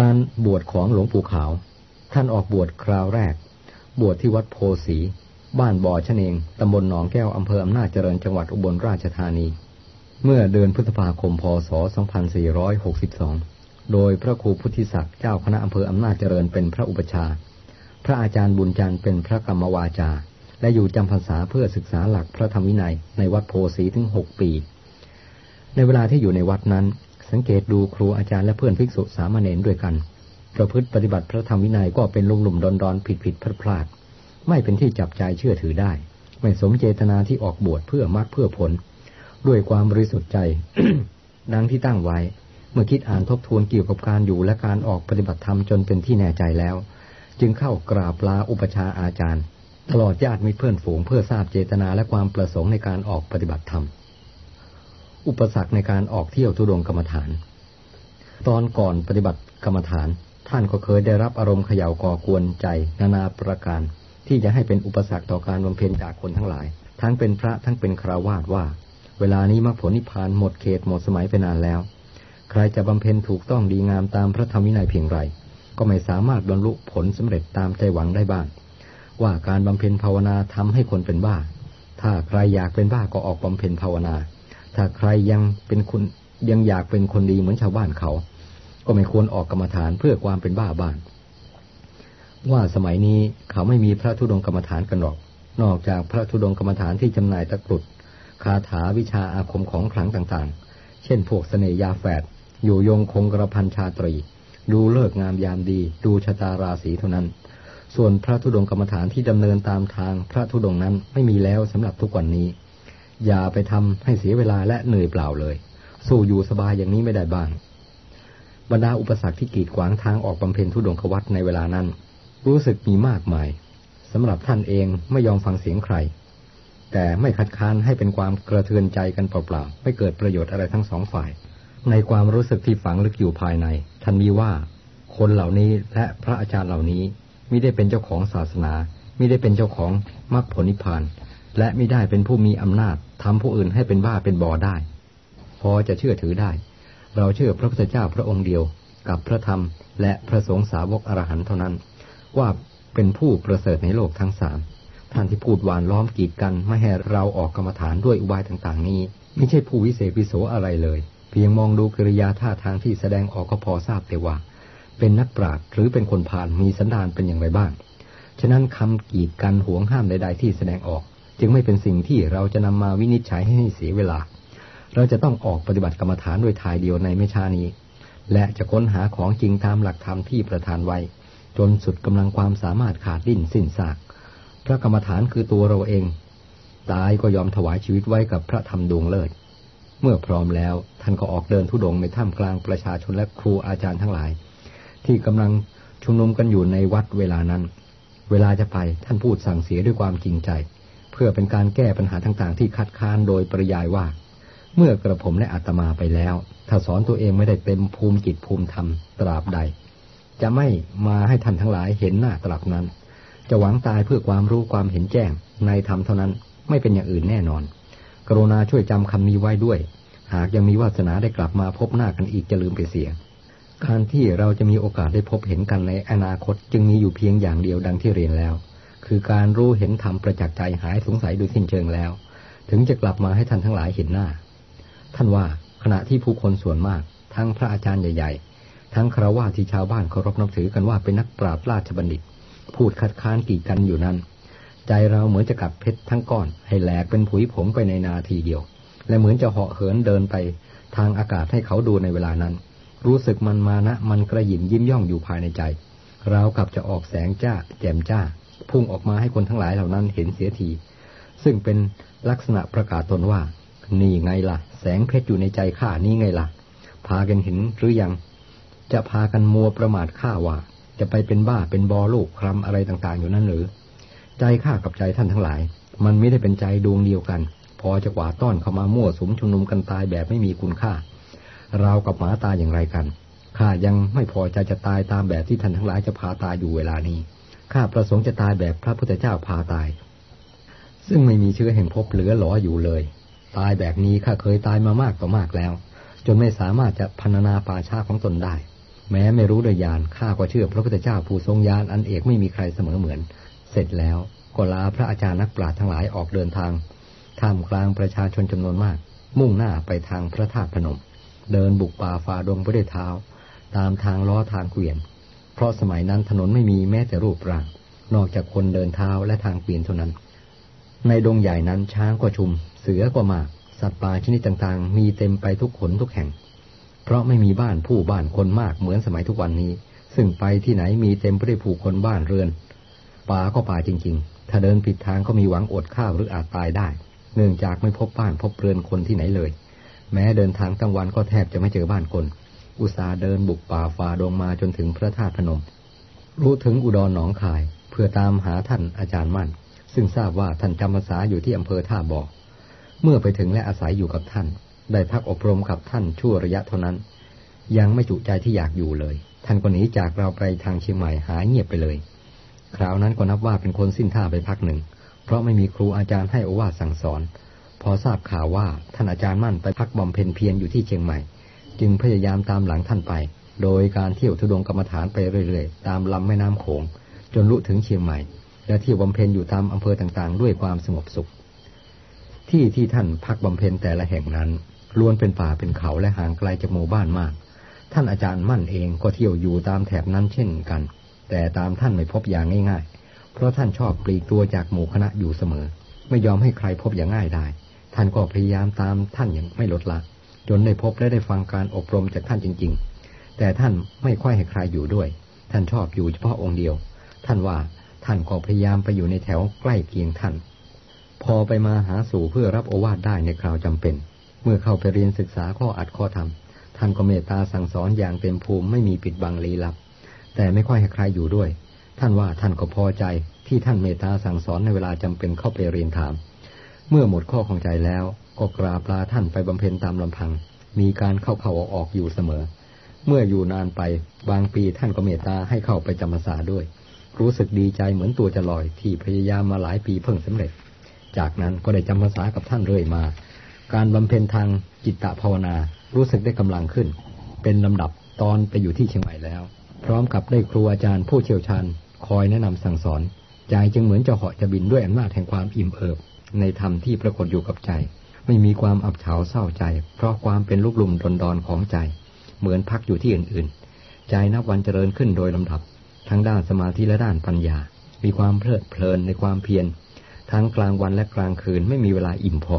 การบวชของหลวงปู่ขาว ท่านออกบวชคราวแรก บวชที่วัดโพสี บ้านบ่อชะเนงตำบลหนองแก้วอำเภออำนาจเจริญจังหวัดอุบลราชธานี เมื่อเดือนพฤษภาคมพศ 2462 โดยพระครูพุทธิศักดิ์เจ้าคณะอำเภออำนาจเจริญเป็นพระอุปชา พระอาจารย์บุญจันทร์เป็นพระกรรมวาจา และอยู่จำพรรษาเพื่อศึกษาหลักพระธรรมวินัยในวัดโพสีถึงหกปี ในเวลาที่อยู่ในวัดนั้น สังเกตดูครูอาจารย์และเพื่อนภิกษุสามเณรด้วยกัน ประพฤติปฏิบัติพระธรรมวินัยก็เป็นลุ่มหลุมดอนดอนผิดผิดพลาดพลาด ไม่เป็นที่จับใจเชื่อถือได้ ไม่สมเจตนาที่ออกบวชเพื่อมรรคเพื่อผล ด้วยความบริสุทธิ์ใจ ดังที่ตั้งไว้ เมื่อคิดอ่านทบทวนเกี่ยวกับการอยู่และการออกปฏิบัติธรรมจนเป็นที่แน่ใจแล้ว จึงเข้ากราบลาอุปชาอาจารย์ ตลอดญาติมิตรเพื่อนฝูงเพื่อทราบเจตนาและความประสงค์ในการออกปฏิบัติธรรม อุปสรรคในการออกเที่ยวทุดงกรรมฐาน ตอนก่อนปฏิบัติกรรมฐาน ท่านก็เคยได้รับอารมณ์เขย่าก่อกวนใจ นานาประการ ที่จะให้เป็นอุปสรรคต่อการบำเพ็ญจากคนทั้งหลาย ทั้งเป็นพระทั้งเป็นคราวาสว่า เวลานี้มรรคผลนิพพานหมดเขตหมดสมัยไปนานแล้ว ใครจะบำเพ็ญถูกต้องดีงามตามพระธรรมวินัยเพียงไรก็ไม่สามารถบรรลุผลสำเร็จตามใจหวังได้บ้าง ว่าการบำเพ็ญภาวนาทำให้คนเป็นบ้า ถ้าใครอยากเป็นบ้าก็ออกบำเพ็ญภาวนา ถ้าใครยังเป็นคนยังอยากเป็นคนดีเหมือนชาวบ้านเขา ก็ไม่ควรออกกรรมฐานเพื่อความเป็นบ้าบ้าน ว่าสมัยนี้เขาไม่มีพระธุดงกรรมฐานกันหรอก นอกจากพระธุดงกรรมฐานที่จำหน่ายตะกรุดคาถาวิชาอาคมของขลังต่างๆ เช่นพวกเสน่ยาแฝด อยู่ยงคงกระพันชาตรี ดูเลิกงามยามดี ดูชะตาราศีเท่านั้น ส่วนพระธุดงกรรมฐานที่ดำเนินตามทางพระธุดงนั้นไม่มีแล้วสำหรับทุกวันนี้ อย่าไปทำให้เสียเวลาและเหนื่อยเปล่าเลย สู้อยู่สบายอย่างนี้ไม่ได้บ้าง บรรดาอุปสรรคที่กีดขวางทางออกบำเพ็ญธุดงควัตในเวลานั้น รู้สึกมีมากมายสำหรับท่านเองไม่ยอมฟังเสียงใคร แต่ไม่คัดค้านให้เป็นความกระเทือนใจกันเปล่าๆไม่เกิดประโยชน์อะไรทั้งสองฝ่าย ในความรู้สึกที่ฝังลึกอยู่ภายในท่านมีว่า คนเหล่านี้และพระอาจารย์เหล่านี้มิได้เป็นเจ้าของศาสนามิได้เป็นเจ้าของมรรคผลนิพพาน และไมิได้เป็นผู้มีอำนาจทำผู้อื่นให้เป็นบ้าเป็นบอได้ พอจะเชื่อถือได้ เราเชื่อพระพุทธเจ้าพระองค์เดียว กับพระธรรม และพระสงฆ์สาวกอรหันต์เท่านั้น ว่าเป็นผู้ประเสริฐในโลกทั้งสามท่านที่พูดหวานล้อมกีดกันไม่ให้เราออกกรรมฐานด้วยอุบายต่างๆ นี้ ไม่ใช่ผู้วิเศษวิโสอะไรเลย เพียงมองดูกิริยาท่าทางที่แสดงออกก็พอทราบแต่ว่า เป็นนักปราชญ์หรือเป็นคนผ่านมีสันดานเป็นอย่างไรบ้าง ฉะนั้นคำกีดกันห่วงห้ามใด ๆ ที่แสดงออก จึงไม่เป็นสิ่งที่เราจะนำมาวินิจฉัยให้เสียเวลา เราจะต้องออกปฏิบัติกรรมฐานด้วยทายเดียวในไม่ช้านี้ และจะค้นหาของจริงตามหลักธรรมที่ประทานไว้ จนสุดกำลังความสามารถขาดดิ้นสิ้นซาก พระกรรมฐานคือตัวเราเอง ตายก็ยอมถวายชีวิตไว้กับพระธรรมดวงเลิศ เมื่อพร้อมแล้วท่านก็ออกเดินทุดงในท่ามกลางประชาชนและครูอาจารย์ทั้งหลาย ที่กำลังชุมนุมกันอยู่ในวัดเวลานั้น เวลาจะไปท่านพูดสั่งเสียด้วยความจริงใจ เพื่อเป็นการแก้ปัญหาต่างๆ ที่คัดค้านโดยปริยายว่า เมื่อกระผมและอาตมาไปแล้ว ถ้าสอนตัวเองไม่ได้เต็มภูมิจิตภูมิธรรมตราบใด จะไม่มาให้ท่านทั้งหลายเห็นหน้าตราบนั้น จะหวังตายเพื่อความรู้ความเห็นแจ้ง ในธรรมเท่านั้นไม่เป็นอย่างอื่นแน่นอน กรุณาช่วยจำคำนี้ไว้ด้วย หากยังมีวาสนาได้กลับมาพบหน้ากันอีกจะลืมไปเสียการที่เราจะมีโอกาสได้พบเห็นกันในอนาคตจึงมีอยู่เพียงอย่างเดียวดังที่เรียนแล้ว คือการรู้เห็นธรรมประจักษ์ใจหายสงสัยโดยสิ้นเชิงแล้ว ถึงจะกลับมาให้ท่านทั้งหลายเห็นหน้า ท่านว่าขณะที่ผู้คนส่วนมาก ทั้งพระอาจารย์ใหญ่ๆ ทั้งคราวาที่ชาวบ้านเคารพนับถือกันว่าเป็นนักปราบราชบัณฑิต พูดคัดค้านกีดกันอยู่นั้น ใจเราเหมือนจะกัดเพชรทั้งก้อนให้แหลกเป็นผุยผงไปในนาทีเดียว และเหมือนจะเหาะเหินเดินไป ทางอากาศให้เขาดูในเวลานั้น รู้สึกมันมานะมันกระหยิมยิ้มย่องอยู่ภายในใจเรากับจะออกแสงจ้า แจ่มจ้า พุ่งออกมาให้คนทั้งหลายเหล่านั้นเห็นเสียที ซึ่งเป็นลักษณะประกาศตนว่า นี่ไงล่ะ แสงเพชรอยู่ในใจข้านี่ไงล่ะ พากันเห็นหรือยัง จะพากันมัวประมาทข้าว่า จะไปเป็นบ้าเป็นบอลูกคลำอะไรต่างๆ อยู่นั่นหรือ ใจข้ากับใจท่านทั้งหลาย มันไม่ได้เป็นใจดวงเดียวกัน พอจะกวาดต้อนเข้ามามั่วสุมชุมนุมกันตายแบบไม่มีคุณค่า เรากับหมาตายอย่างไรกันข้ายังไม่พอใจจะตายตามแบบที่ท่านทั้งหลายจะพาตายอยู่เวลานี้ ข้าประสงค์จะตายแบบพระพุทธเจ้าพาตาย ซึ่งไม่มีเชื้อแห่งภพเหลือหลออยู่เลย ตายแบบนี้ข้าเคยตายมามากต่อมากแล้ว จนไม่สามารถจะพรรณนาป่าชาของตนได้ แม้ไม่รู้โดยญาณข้าก็เชื่อพระพุทธเจ้าผู้ทรงญาณอันเอกไม่มีใครเสมอเหมือน เสร็จแล้วก็ลาพระอาจารย์นักปราชญ์ทั้งหลายออกเดินทางท่ามกลางประชาชนจำนวนมาก มุ่งหน้าไปทางพระธาตุพนม เดินบุกป่าฝ่าดงไปด้วยเท้า ตามทางล้อทางเกวียน เพราะสมัยนั้นถนนไม่มีแม้แต่รูปร่าง นอกจากคนเดินเท้าและทางเกวีนเท่านั้น ในดงใหญ่นั้นช้างก็ชุม เสือก็มากสัตว์ป่าชนิดต่างๆ มีเต็มไปทุกขนทุกแห่ง เพราะไม่มีบ้านผู้บ้านคนมากเหมือนสมัยทุกวันนี้ ซึ่งไปที่ไหนมีเต็มไปด้วยผู้คนบ้านเรือน ป่าก็ป่าจริง ๆ ถ้าเดินผิดทางก็มีหวังอดข้าวหรืออาจตายได้ เนื่องจากไม่พบบ้านพบเรือนคนที่ไหนเลย แม้เดินทางกลางวันก็แทบจะไม่เจอบ้านคน อุตสาเดินบุกป่าฝ่าดงมาจนถึงพระธาตุพนม รู้ถึงอุดรหนองคาย เพื่อตามหาท่านอาจารย์มั่น ซึ่งทราบว่าท่านจำพรรษาอยู่ที่อำเภอท่าบ่อเมื่อไปถึงและอาศัยอยู่กับท่าน ได้พักอบรมกับท่านชั่วระยะเท่านั้น ยังไม่จุใจที่อยากอยู่เลย ท่านก็หนีจากเราไปทางเชียงใหม่หายเงียบไปเลย คราวนั้นก็นับว่าเป็นคนสิ้นท่าไปพักหนึ่ง เพราะไม่มีครูอาจารย์ให้อวาสั่งสอน พอทราบข่าวว่าท่านอาจารย์มั่นไปพักบำเพ็ญเพียรอยู่ที่เชียงใหม่ จึงพยายามตามหลังท่านไป โดยการเที่ยวทุดงกรรมฐานไปเรื่อยๆ ตามลำแม่น้ำโขง จนลุถึงเชียงใหม่ และเที่ยวบำเพ็ญอยู่ตามอำเภอต่างๆ ด้วยความสงบสุข ที่ที่ท่านพักบำเพ็ญแต่ละแห่งนั้นล้วนเป็นป่าเป็นเขาและห่างไกลจากหมู่บ้านมาก ท่านอาจารย์มั่นเองก็เที่ยวอยู่ตามแถบนั้นเช่นกัน แต่ตามท่านไม่พบอย่างง่ายๆ เพราะท่านชอบปลีกตัวจากหมู่คณะอยู่เสมอ ไม่ยอมให้ใครพบอย่างง่ายได้ ท่านก็พยายามตามท่านอย่างไม่ลดละ จนได้พบและได้ฟังการอบรมจากท่านจริง ๆ แต่ท่านไม่ค่อยให้ใครอยู่ด้วย ท่านชอบอยู่เฉพาะองค์เดียว ท่านว่าท่านก็พยายามไปอยู่ในแถวใกล้เคียงท่าน พอไปมาหาสู่เพื่อรับโอวาทได้ในคราวจำเป็น เมื่อเข้าไปเรียนศึกษาข้ออัดข้อธรรม ท่านก็เมตตาสั่งสอนอย่างเต็มภูมิไม่มีปิดบังลี้ลับ แต่ไม่ค่อยให้ใครอยู่ด้วย ท่านว่าท่านก็พอใจที่ท่านเมตตาสั่งสอนในเวลาจำเป็นเข้าไปเรียนถาม เมื่อหมดข้อของใจแล้ว ก็กราบลาท่านไปบำเพ็ญตามลำพัง มีการเข้าเข้าออกออกอยู่เสมอ เมื่ออยู่นานไปบางปีท่านก็เมตตาให้เข้าไปจำพรรษาด้วย รู้สึกดีใจเหมือนตัวจะลอยที่พยายามมาหลายปีเพิ่งสำเร็จ จากนั้นก็ได้จำพรรษากับท่านเรื่อยมา การบำเพ็ญทางจิตตภาวนารู้สึกได้กำลังขึ้น เป็นลำดับตอนไปอยู่ที่เชียงใหม่แล้ว พร้อมกับได้ครูอาจารย์ผู้เชี่ยวชาญ คอยแนะนำสั่งสอนใจจึงเหมือนจะเหาะจะบินด้วยอำนาจแห่งความอิ่มเอิบในธรรมที่ปรากฏอยู่กับใจ ไม่มีความอับเฉาเศร้าใจ เพราะความเป็นลูกลุ่มดอนดอนของใจ เหมือนพักอยู่ที่อื่นๆ ใจนับวันเจริญขึ้นโดยลำดับ ทั้งด้านสมาธิและด้านปัญญา มีความเพลิดเพลินในความเพียรทั้งกลางวันและกลางคืนไม่มีเวลาอิ่มพอ